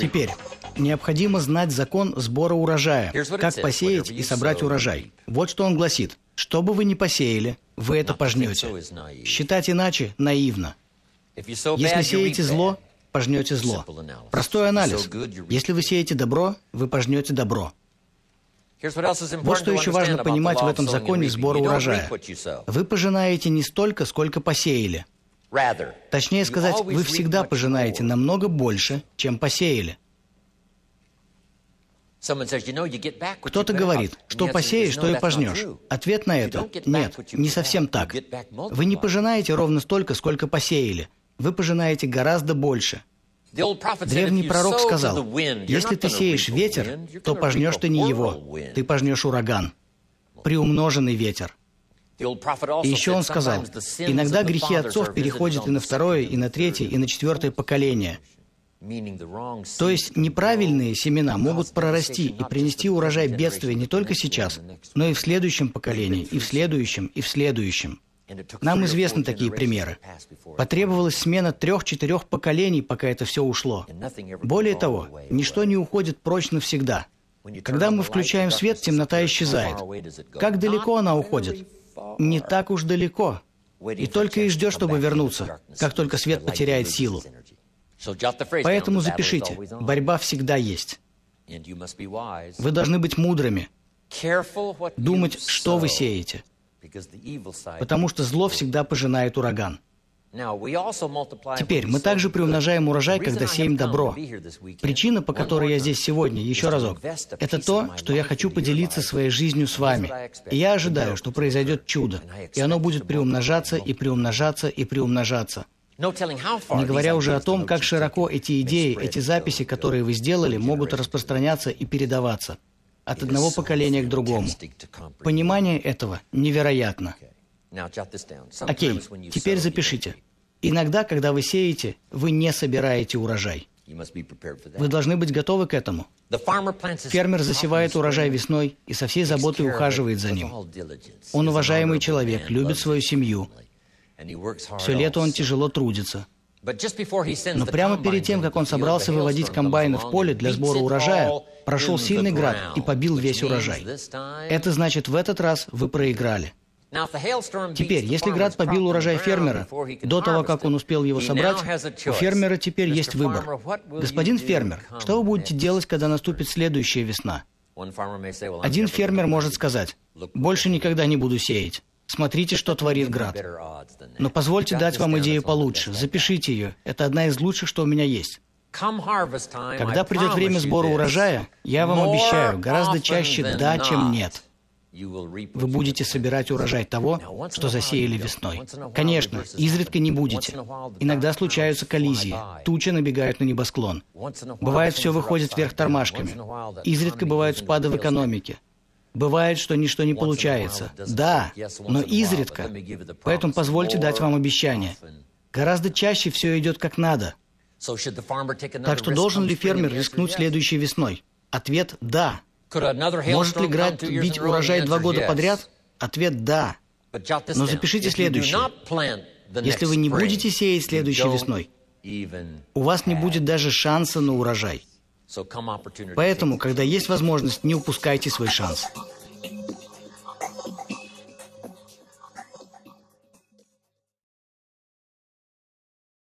Теперь, необходимо знать закон сбора урожая, как посеять и собрать урожай. Вот что он гласит. Что бы вы ни посеяли, вы это пожнете. Считать иначе наивно. Если сеете зло, пожнете зло. Простой анализ. Если вы сеете добро, вы пожнете добро. Вот что еще важно понимать в этом законе сбора урожая. Вы пожинаете не столько, сколько посеяли. Точнее сказать, вы всегда пожинаете намного больше, чем посеяли. Кто-то говорит, что посеешь, то и пожнешь. Ответ на это – нет, не совсем так. Вы не пожинаете ровно столько, сколько посеяли. Вы пожинаете гораздо больше. Древний пророк сказал, если ты сеешь ветер, то пожнешь ты не его, ты пожнешь ураган. Приумноженный ветер. И еще он сказал, иногда грехи отцов переходят и на второе, и на третье, и на четвертое поколение. То есть неправильные семена могут прорасти и принести урожай бедствия не только сейчас, но и в следующем поколении, и в следующем, и в следующем. Нам известны такие примеры. Потребовалась смена трех-четырех поколений, пока это все ушло. Более того, ничто не уходит прочь навсегда. Когда мы включаем свет, темнота исчезает. Как далеко она уходит? Не так уж далеко. И только и ждет, чтобы вернуться, как только свет потеряет силу. Поэтому запишите, борьба всегда есть. Вы должны быть мудрыми, думать, что вы сеете – потому что зло всегда пожинает ураган. Теперь мы также приумножаем урожай, когда сеем добро. Причина, по которой я здесь сегодня, еще разок, это то, что я хочу поделиться своей жизнью с вами. И я ожидаю, что произойдет чудо, и оно будет приумножаться и приумножаться и приумножаться. Не говоря уже о том, как широко эти идеи, эти записи, которые вы сделали, могут распространяться и передаваться от одного поколения к другому. Понимание этого невероятно. Окей, теперь запишите. Иногда, когда вы сеете, вы не собираете урожай. Вы должны быть готовы к этому. Фермер засевает урожай весной и со всей заботой ухаживает за ним. Он уважаемый человек, любит свою семью. Все лето он тяжело трудится. Но прямо перед тем, как он собрался выводить комбайны в поле для сбора урожая, прошел сильный град и побил весь урожай. Это значит, в этот раз вы проиграли. Теперь, если град побил урожай фермера, до того, как он успел его собрать, у фермера теперь есть выбор. Господин фермер, что вы будете делать, когда наступит следующая весна? Один фермер может сказать, больше никогда не буду сеять. Смотрите, что творит град. Но позвольте дать вам идею получше. Запишите ее. Это одна из лучших, что у меня есть. Когда придет время сбора урожая, я вам обещаю, гораздо чаще «да», чем «нет». Вы будете собирать урожай того, что засеяли весной. Конечно, изредка не будете. Иногда случаются коллизии, тучи набегают на небосклон. Бывает, все выходит вверх тормашками. Изредка бывают спады в экономике. Бывает, что ничто не получается. Да, но изредка. Поэтому позвольте дать вам обещание. Гораздо чаще все идет как надо. Так что должен ли фермер рискнуть следующей весной? Ответ – да. Может ли град бить урожай два года подряд? Ответ – да. Но запишите следующее. Если вы не будете сеять следующей весной, у вас не будет даже шанса на урожай. Поэтому, когда есть возможность, не упускайте свой шанс.